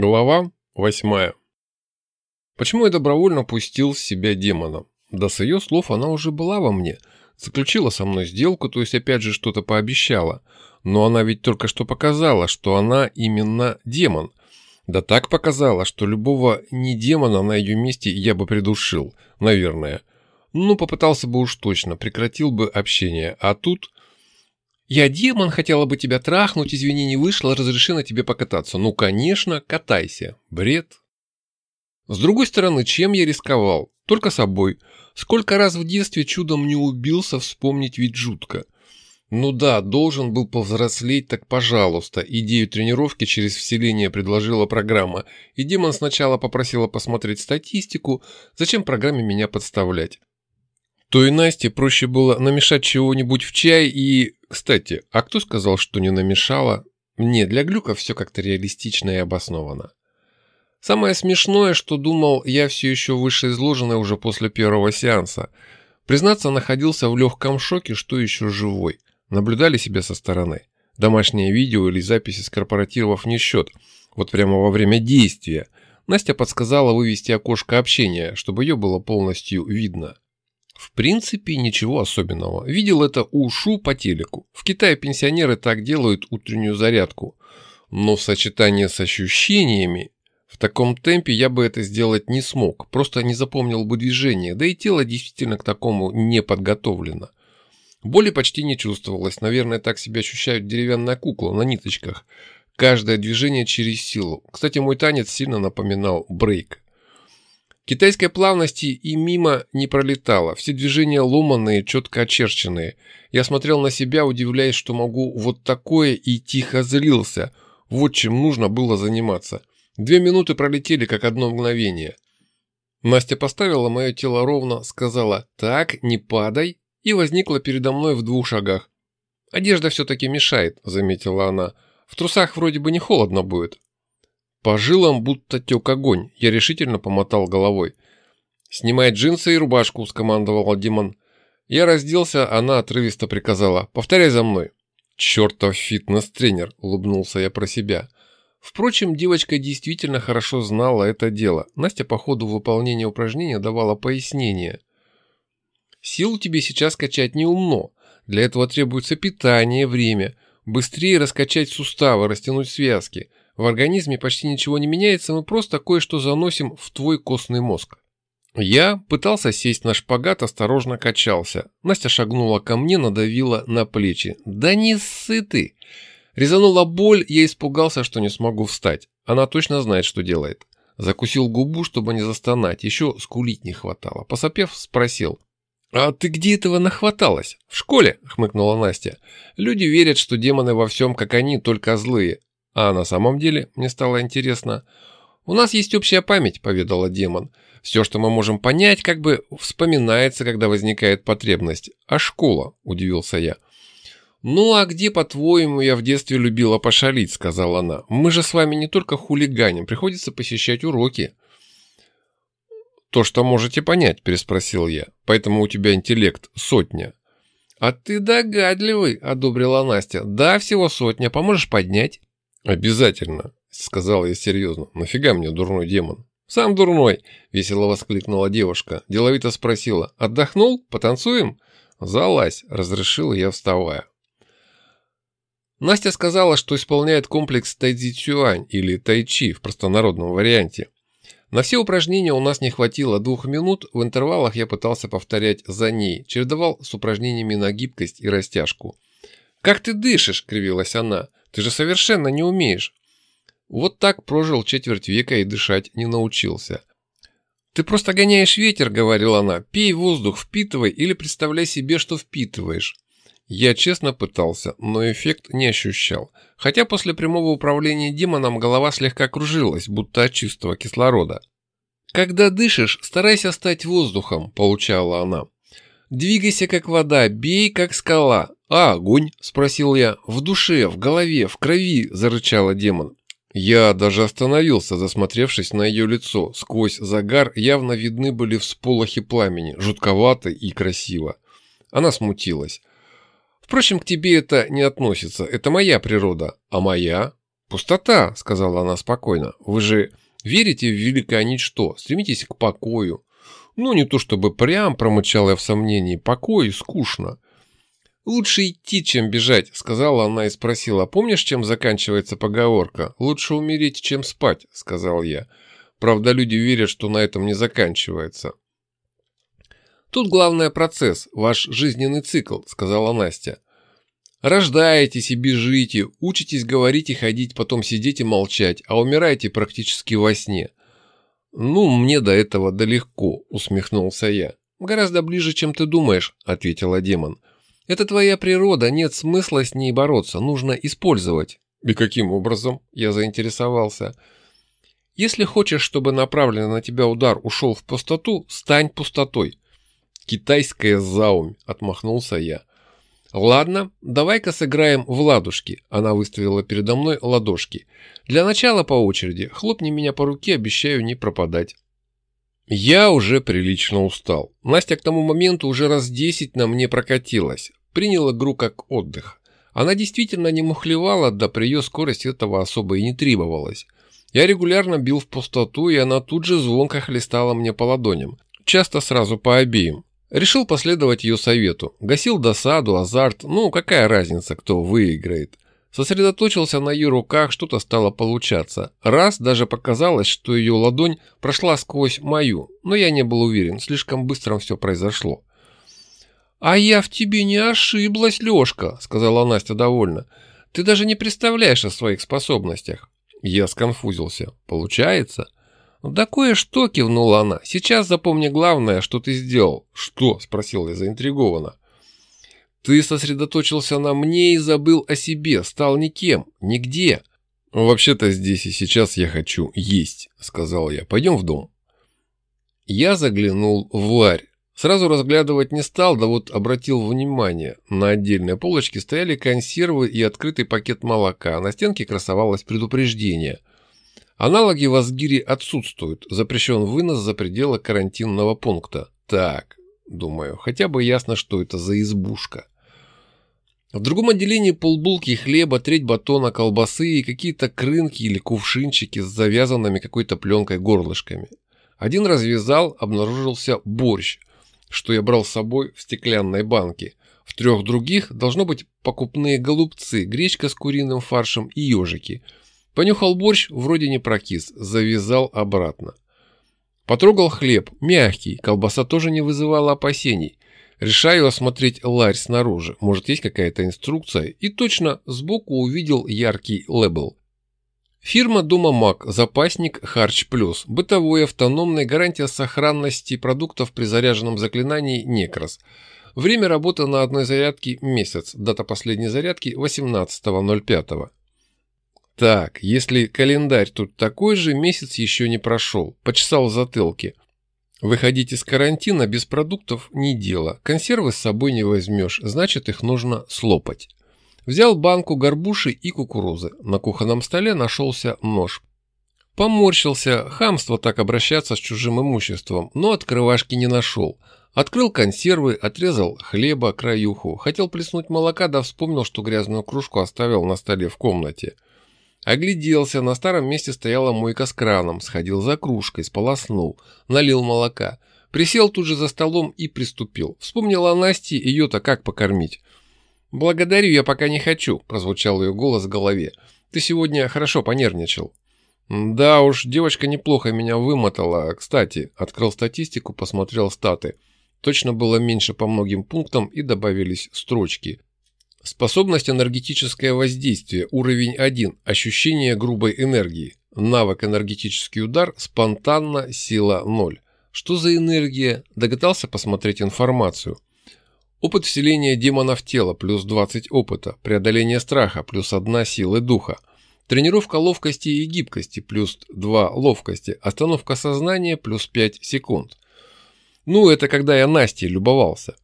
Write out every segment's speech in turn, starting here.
Глава восьмая. Почему я добровольно пустил с себя демона? Да с ее слов она уже была во мне. Заключила со мной сделку, то есть опять же что-то пообещала. Но она ведь только что показала, что она именно демон. Да так показала, что любого не демона на ее месте я бы придушил, наверное. Ну, попытался бы уж точно, прекратил бы общение. А тут «Я демон, хотела бы тебя трахнуть, извини, не вышло, разреши на тебе покататься». «Ну, конечно, катайся. Бред». С другой стороны, чем я рисковал? Только собой. Сколько раз в детстве чудом не убился, вспомнить ведь жутко. Ну да, должен был повзрослеть, так пожалуйста. Идею тренировки через вселение предложила программа. И демон сначала попросила посмотреть статистику, зачем программе меня подставлять то и Насте проще было намешать чего-нибудь в чай и... Кстати, а кто сказал, что не намешала? Не, для глюка все как-то реалистично и обосновано. Самое смешное, что думал я все еще вышеизложенное уже после первого сеанса. Признаться, находился в легком шоке, что еще живой. Наблюдали себя со стороны. Домашнее видео или записи с корпоративов не счет. Вот прямо во время действия. Настя подсказала вывести окошко общения, чтобы ее было полностью видно. В принципе, ничего особенного. Видел это у Шу по телеку. В Китае пенсионеры так делают утреннюю зарядку. Но в сочетании с ощущениями, в таком темпе я бы это сделать не смог. Просто не запомнил бы движение, да и тело действительно к такому не подготовлено. Боли почти не чувствовалось. Наверное, так себя ощущают деревянная кукла на ниточках. Каждое движение через силу. Кстати, мой танец сильно напоминал брейк. Китайской плавности и мимо не пролетало, все движения ломанные, четко очерченные. Я смотрел на себя, удивляясь, что могу вот такое и тихо злился. Вот чем нужно было заниматься. Две минуты пролетели, как одно мгновение. Настя поставила мое тело ровно, сказала «Так, не падай» и возникла передо мной в двух шагах. «Одежда все-таки мешает», — заметила она. «В трусах вроде бы не холодно будет». По жилам будто тек огонь. Я решительно помотал головой. «Снимай джинсы и рубашку», — скомандовал Димон. Я разделся, она отрывисто приказала. «Повторяй за мной». «Чертов фитнес-тренер», — улыбнулся я про себя. Впрочем, девочка действительно хорошо знала это дело. Настя по ходу выполнения упражнения давала пояснение. «Сил тебе сейчас качать не умно. Для этого требуется питание, время. Быстрее раскачать суставы, растянуть связки. В организме почти ничего не меняется, мы просто кое-что заносим в твой костный мозг. Я пытался сесть на шпагат, осторожно качался. Настя шагнула ко мне, надавила на плечи. «Да не ссы ты!» Резанула боль, я испугался, что не смогу встать. Она точно знает, что делает. Закусил губу, чтобы не застонать, еще скулить не хватало. Посопев, спросил. «А ты где этого нахваталась?» «В школе», — хмыкнула Настя. «Люди верят, что демоны во всем, как они, только злые. А на самом деле, мне стало интересно. «У нас есть общая память», — поведала демон. «Все, что мы можем понять, как бы вспоминается, когда возникает потребность. А школа?» — удивился я. «Ну а где, по-твоему, я в детстве любила пошалить?» — сказала она. «Мы же с вами не только хулиганим, приходится посещать уроки». «То, что можете понять», — переспросил я. «Поэтому у тебя интеллект сотня». «А ты догадливый», — одобрила Настя. «Да, всего сотня. Поможешь поднять?» «Обязательно», — сказал я серьезно. «Нафига мне дурной демон?» «Сам дурной!» — весело воскликнула девушка. Деловито спросила. «Отдохнул? Потанцуем?» «Залазь!» — разрешила я, вставая. Настя сказала, что исполняет комплекс тайцзи цюань или тайчи в простонародном варианте. На все упражнения у нас не хватило двух минут, в интервалах я пытался повторять за ней, чередовал с упражнениями на гибкость и растяжку. «Как ты дышишь?» – кривилась она. Ты же совершенно не умеешь. Вот так прожил четверть века и дышать не научился. «Ты просто гоняешь ветер», — говорила она. «Пей воздух, впитывай или представляй себе, что впитываешь». Я честно пытался, но эффект не ощущал. Хотя после прямого управления демоном голова слегка кружилась, будто от чистого кислорода. «Когда дышишь, старайся стать воздухом», — получала она. «Двигайся, как вода, бей, как скала, «А огонь?» – спросил я. «В душе, в голове, в крови!» – зарычала демон. Я даже остановился, засмотревшись на ее лицо. Сквозь загар явно видны были всполохи пламени, жутковато и красиво. Она смутилась. «Впрочем, к тебе это не относится. Это моя природа. А моя?» «Пустота», — сказала она спокойно. «Вы же верите в великое ничто, стремитесь к покою». «Ну, не то чтобы прям», — промычал я в сомнении, — «покой скучно». «Лучше идти, чем бежать», — сказала она и спросила. «Помнишь, чем заканчивается поговорка? Лучше умереть, чем спать», — сказал я. Правда, люди верят, что на этом не заканчивается. «Тут главное процесс, ваш жизненный цикл», — сказала Настя. Рождаетесь и бежите, учитесь говорить и ходить, потом сидеть и молчать, а умираете практически во сне. Ну, мне до этого далеко, усмехнулся я. Гораздо ближе, чем ты думаешь, ответила демон. Это твоя природа, нет смысла с ней бороться, нужно использовать. И каким образом? Я заинтересовался. Если хочешь, чтобы направленный на тебя удар ушел в пустоту, стань пустотой. Китайская заумь, отмахнулся я. «Ладно, давай-ка сыграем в ладушки», – она выставила передо мной ладошки. «Для начала по очереди. Хлопни меня по руке, обещаю не пропадать». Я уже прилично устал. Настя к тому моменту уже раз десять на мне прокатилась. Приняла игру как отдых. Она действительно не мухлевала, да при ее скорости этого особо и не требовалось. Я регулярно бил в пустоту, и она тут же звонко хлестала мне по ладоням. Часто сразу по обеим. Решил последовать ее совету. Гасил досаду, азарт, ну какая разница, кто выиграет. Сосредоточился на ее руках, что-то стало получаться. Раз даже показалось, что ее ладонь прошла сквозь мою, но я не был уверен, слишком быстро все произошло. «А я в тебе не ошиблась, Лешка», — сказала Настя довольно. «Ты даже не представляешь о своих способностях». Я сконфузился. «Получается?» «Да кое-что», — кивнула она. «Сейчас запомни главное, что ты сделал». «Что?» — спросил я заинтригованно. «Ты сосредоточился на мне и забыл о себе, стал никем, нигде». «Вообще-то здесь и сейчас я хочу есть», — сказал я. «Пойдем в дом». Я заглянул в ларь. Сразу разглядывать не стал, да вот обратил внимание. На отдельной полочке стояли консервы и открытый пакет молока, на стенке красовалось предупреждение. Аналоги в Асгире отсутствуют, запрещен вынос за пределы карантинного пункта. Так, думаю, хотя бы ясно, что это за избушка. В другом отделении полбулки хлеба, треть батона колбасы и какие-то крынки или кувшинчики с завязанными какой-то пленкой горлышками. Один развязал, обнаружился борщ, что я брал с собой в стеклянной банке. В трех других должно быть покупные голубцы, гречка с куриным фаршем и ежики – Понюхал борщ, вроде не прокис, завязал обратно. Потрогал хлеб, мягкий, колбаса тоже не вызывала опасений. Решаю осмотреть ларь снаружи, может есть какая-то инструкция, и точно сбоку увидел яркий лейбл. Фирма Дома Мак, запасник Харч Плюс, бытовой автономный, гарантия сохранности продуктов при заряженном заклинании Некрос. Время работы на одной зарядке – месяц, дата последней зарядки – 18.05. Так, если календарь тут такой же, месяц еще не прошел. Почесал в затылке. Выходить из карантина без продуктов не дело. Консервы с собой не возьмешь, значит их нужно слопать. Взял банку горбуши и кукурузы. На кухонном столе нашелся нож. Поморщился, хамство так обращаться с чужим имуществом, но открывашки не нашел. Открыл консервы, отрезал хлеба, краюху. Хотел плеснуть молока, да вспомнил, что грязную кружку оставил на столе в комнате. Огляделся, на старом месте стояла мойка с краном, сходил за кружкой, сполоснул, налил молока. Присел тут же за столом и приступил. Вспомнил о Насте, ее-то как покормить. «Благодарю, я пока не хочу», – прозвучал ее голос в голове. «Ты сегодня хорошо понервничал». «Да уж, девочка неплохо меня вымотала. Кстати, открыл статистику, посмотрел статы. Точно было меньше по многим пунктам и добавились строчки. Способность энергетическое воздействие, уровень 1, ощущение грубой энергии. Навык энергетический удар, спонтанно, сила 0. Что за энергия? Догадался посмотреть информацию. Опыт вселения демона в тело, плюс 20 опыта. Преодоление страха, плюс 1 силы духа. Тренировка ловкости и гибкости, плюс 2 ловкости. Остановка сознания, плюс 5 секунд. Ну, это когда я Настей любовался.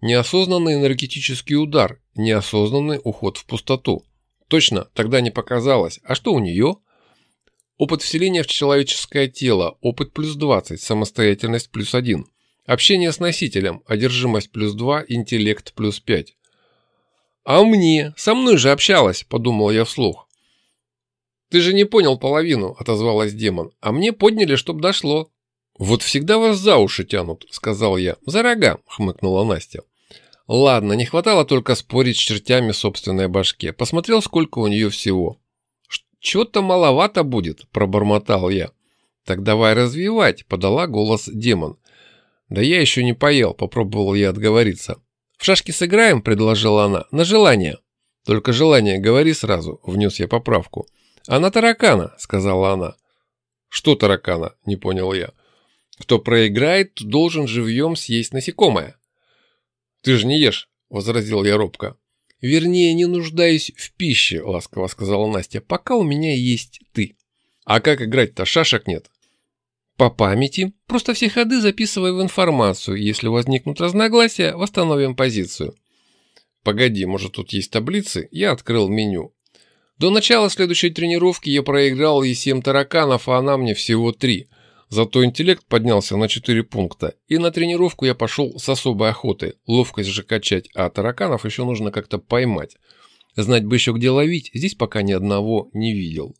Неосознанный энергетический удар, неосознанный уход в пустоту. Точно, тогда не показалось. А что у нее? Опыт вселения в человеческое тело, опыт плюс 20, самостоятельность плюс 1. Общение с носителем, одержимость плюс 2, интеллект плюс 5. «А мне? Со мной же общалась», – подумал я вслух. «Ты же не понял половину», – отозвалась демон. «А мне подняли, чтоб дошло». «Вот всегда вас за уши тянут», – сказал я. «За рога», – хмыкнула Настя. Ладно, не хватало только спорить с чертями собственной башке. Посмотрел, сколько у нее всего. «Чего-то маловато будет», – пробормотал я. «Так давай развивать», – подала голос демон. «Да я еще не поел», – попробовал я отговориться. «В шашки сыграем?» – предложила она. «На желание». «Только желание говори сразу», – внес я поправку. «А на таракана», — сказала она. «Что таракана?» — не понял я. «Кто проиграет, должен живьем съесть насекомое». «Ты же не ешь», — возразил я робко. «Вернее, не нуждаюсь в пище», — ласково сказала Настя, — «пока у меня есть ты». «А как играть-то? Шашек нет». «По памяти. Просто все ходы записывай в информацию. Если возникнут разногласия, восстановим позицию». «Погоди, может тут есть таблицы?» Я открыл меню. До начала следующей тренировки я проиграл ей 7 тараканов, а она мне всего 3. Зато интеллект поднялся на 4 пункта. И на тренировку я пошел с особой охотой. Ловкость же качать, а тараканов еще нужно как-то поймать. Знать бы еще где ловить, здесь пока ни одного не видел.